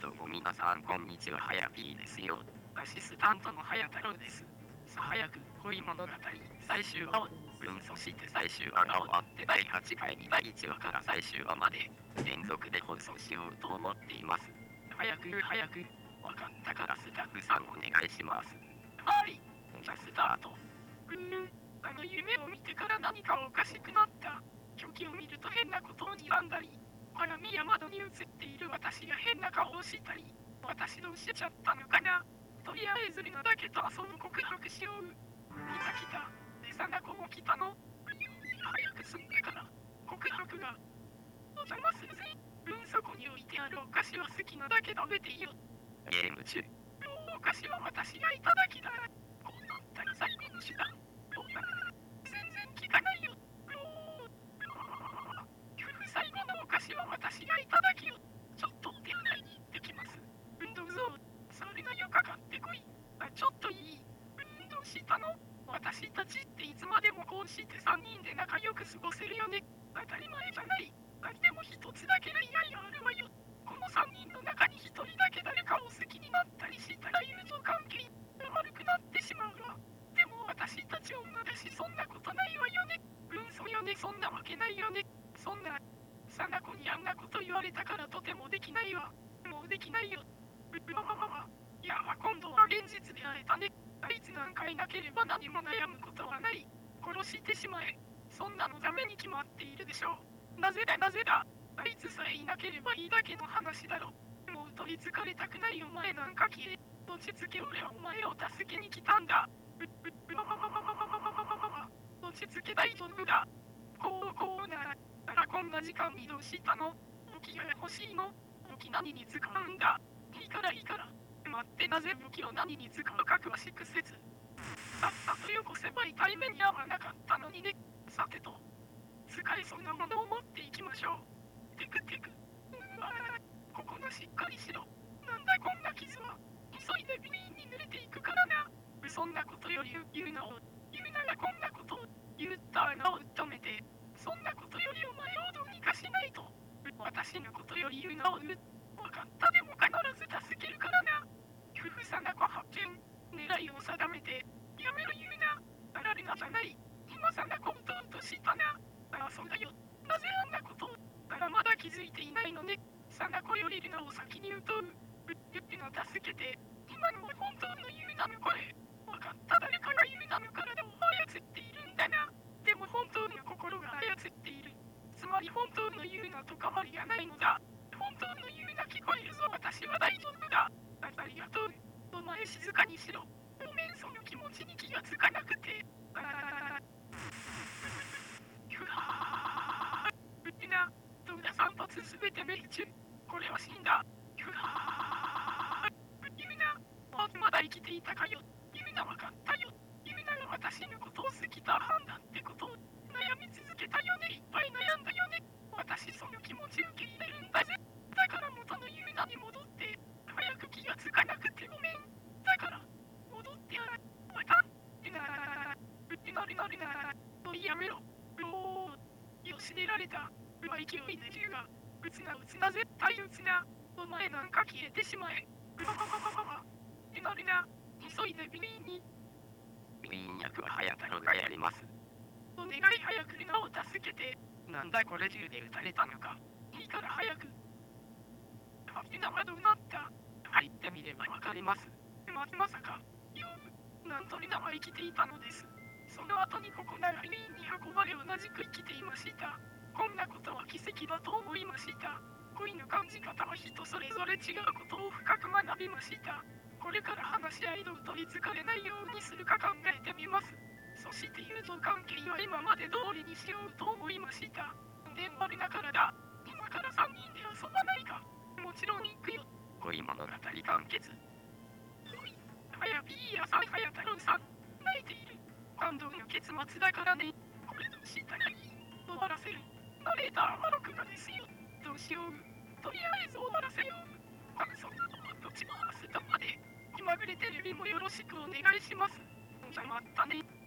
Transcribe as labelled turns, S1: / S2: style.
S1: どうも皆さんこんにちは、はやぴーですよ。アシスタントのはや太郎です。さあ早く恋物語最終話を、うん、そして最終話が終わって第8回に第1話から最終話まで連続で放送しようと思っています。早く早く、わかったからスタッフさんお願いします。はい、じゃスタート。うん、あの夢を見てから何かおかしくなった。狂気を見ると変なことを睨んだり、鏡や窓に映っている私が変な顔をしたり、私どうしちゃったのかなとりあえずリナだけと遊ぶ告白しよう。来た来た。で、さなこも来たの。早く済んでから、告白が。お邪魔するぜ。うん、そこに置いてあるお菓子は好きなだけ食べていいよ。ゲーム中。お菓子は私がいただきだ。こうなったら最後の手段。後のお菓子は私がいただきよ。ちょっとお手洗いに行ってきます。うん、どうぞ。それがよかかってこい。あ、ちょっといい。うん、どうしたの？私たちっていつまでもこうして3人で仲良く過ごせるよね。当たり前じゃない。あでも一つだけ恋愛があるわよ。この3人の中に1人だけ誰かを好きになったりしたら友情関係が悪くなってしまうわ。でも私たち女だしそんなことないわよね。うん、そうよね。そんなわけないよね。そんな、さなこにあんなこと言われたからとてもできないわ。もうできないよ。うわわわわ。いや、今度は現実で会えたね。あいつなんかいなければ何も悩むことはない。殺してしまえ。そんなのダメに決まっているでしょう。なぜだなぜだ。あいつさえいなければいいだけの話だろ。もう取りつかれたくないお前なんか消え。落ち着け俺はお前を助けに来たんだ。う、う、うわわわわわわわわわわ。落ち着け大丈夫だ。時間にどうしたの武器が欲しいの武器何に使うんだいいからいいから。待ってなぜ武器を何に使うか詳しくせず。さっさとよこせば痛い目に遭わなかったのにね。さてと、使えそうなものを持っていきましょう。テクテク。うわ、ここのしっかりしろ。なんだこんな傷は。急いでビリーンに濡れていくからな。そんなことより言うなを、言うならこんなことを言った穴を止めて、そんなことかしないと。私のことより言うなを言う。わかったでも必ず助けるからな。夫婦さなこ発見。狙いを定めて、やめろ言うな。あられなじゃない。今さなこうとうとしたな。ああ、そうだよ。なぜあんなことを。あらまだ気づいていないのね。さなこよりルナを先に歌う。う、ゆっての助けて。今のは本当のユーナの声。り本当のユーナと変わりがないのだ。本当のユーナ聞こえるぞ。私は大丈夫だ。ありがとう。お前静かにしろ。ごめん、その気持ちに気がつかなくて。ああ。ふは。うちな、どうだ散髪すべて命中。これは死んだ。ふはー。ユーナ、まだ生きていたかよ。ユーナわかったよ。ユーナが私のことを好きだ判断た。うわ、勢いで銃が、撃つな撃つな絶対撃つな。お前なんか消えてしまえ。うわわわわわわ。うなるな、急いでビリーンに。ビリーン役は早太郎がやります。お願い早くルナを助けて。なんだこれ銃で撃たれたのか。いいから早く。あ、ルナはどうなった入ってみればわかります。ま、まさか、よう、なんとリナは生きていたのです。その後にここならリーンに運ばれ同じく生きていました。こんなことは奇跡だと思いました。恋の感じ方は人それぞれ違うことを深く学びました。これから話し合いの取りつかれないようにするか考えてみます。そして友情関係は今まで通りにしようと思いました。でもあれだからだ。今から3人で遊ばないか。もちろん行くよ。恋物語完結。はやピーヤさん、はや太郎さん、泣いている。感動の結末だからね。これどうしたらいい終わらせる。ナレーターは録画ですよ。どうしよう。とりあえず終わらせよう。あそんなのはどっちも明日まで。気まぐれテレビもよろしくお願いします。じゃあまたね。